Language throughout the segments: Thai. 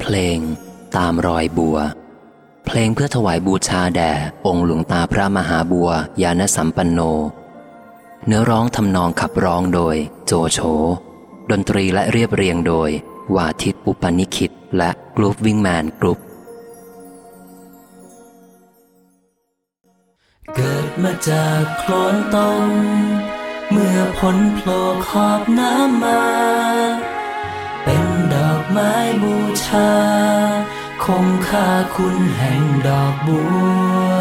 เพลง ตามรอยบัว เพลงเพื่อถวายบูชาแด่ องค์หลวงตาพระมหาบัวญาณสัมปันโน เนื้อร้องทำนองขับร้องโดย โจโฉดนตรีและเรียบเรียงโดย วาทิตอุปนิคิตและกรุ๊ปวิ่งแมนกรุ๊ปเกิดมาจากโคลนตมเมื่อพ้นโผล่ขอบน้ำมา เป็นดอกไม้บู ชาคงค่าคุณแห่งดอกบัว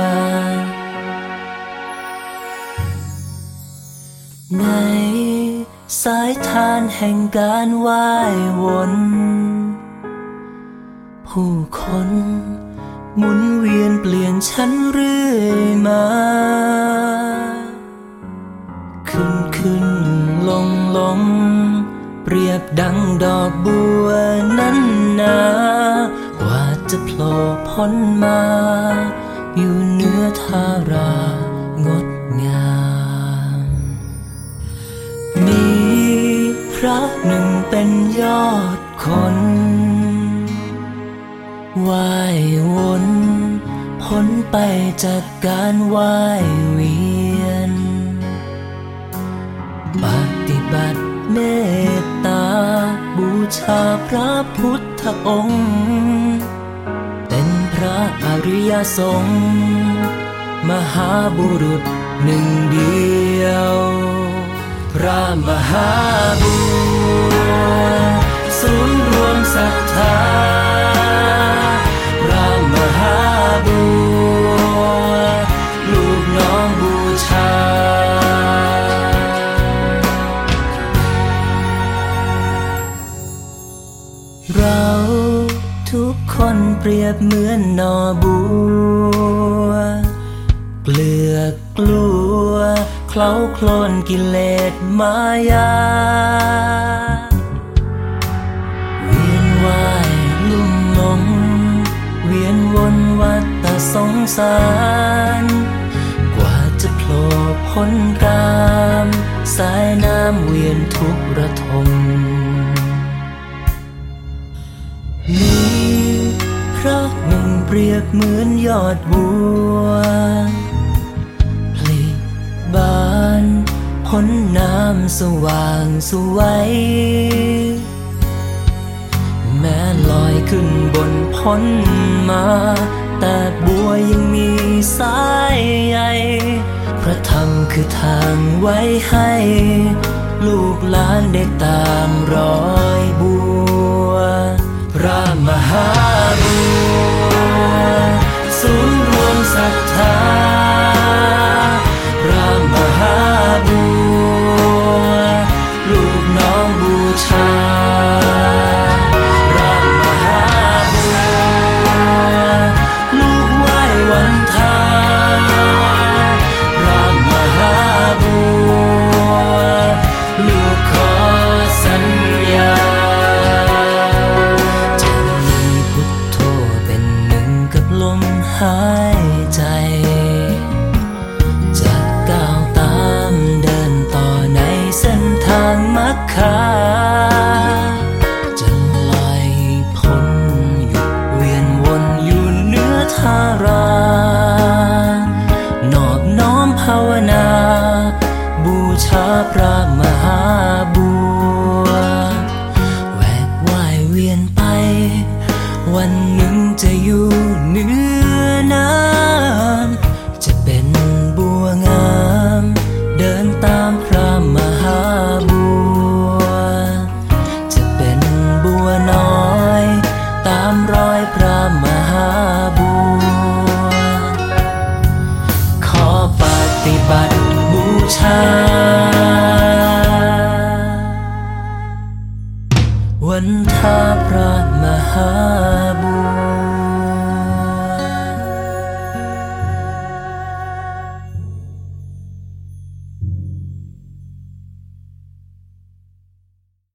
ในสายทานแห่งการไหว้วน ผู้คนหมุนเวียนเปลี่ยนฉันเรื่อยมา เปรียบดังดอกบัวนั้นนาว่าจะโผล่พ้นมา อยู่เนื้อทารางดงาม มีพระหนึ่งเป็นยอดคนว่ายวนพ้นไปจากการว่ายเวียน ปฏิบัติเมต ชาพระพุทธองค์ เป็นพระอริยสงฆ์มหาบุรุษหนึ่งเดียว พระมหาบัวศูนย์รวมศรัทธา เปรียบเหมือนนอบัว เกลือกลัว เคล้าโคลนกิเลสมายาเวียนว่ายลุ่มหลง เวียนวนวัฏฏสงสาร กว่าจะโผล่พ้นกาม สายน้ำเวียนทุกระทม เปรียบเหมือนยอดบัวพลิบานพ้นน้ำสว่างสวยแม้ลอยขึ้นบนพ้นมา แต่บัวยังมีสายใยพระธรรมคือทางไว้ให้ ลูกหลานได้ตามรอยบัวพระมหา ศรัทธาพระมหาบัวลูกน้องบูชาพระมหาบัวลูกไหว้วันทาพระมหาบัวลูกขอสัญญาจะมีพุทโธเป็นหนึ่งกับลมหาย ทางมักคาจะลอยพ้นหยุดเวียนวนอยู่เนื้อทารานอบน้อมภาวนา บูชาพระมหาบัวแหวกว่ายเวียนไป วันหนึ่งจะอยู่เนื้อน้ำจะเป็นบัวงาม เดินตาม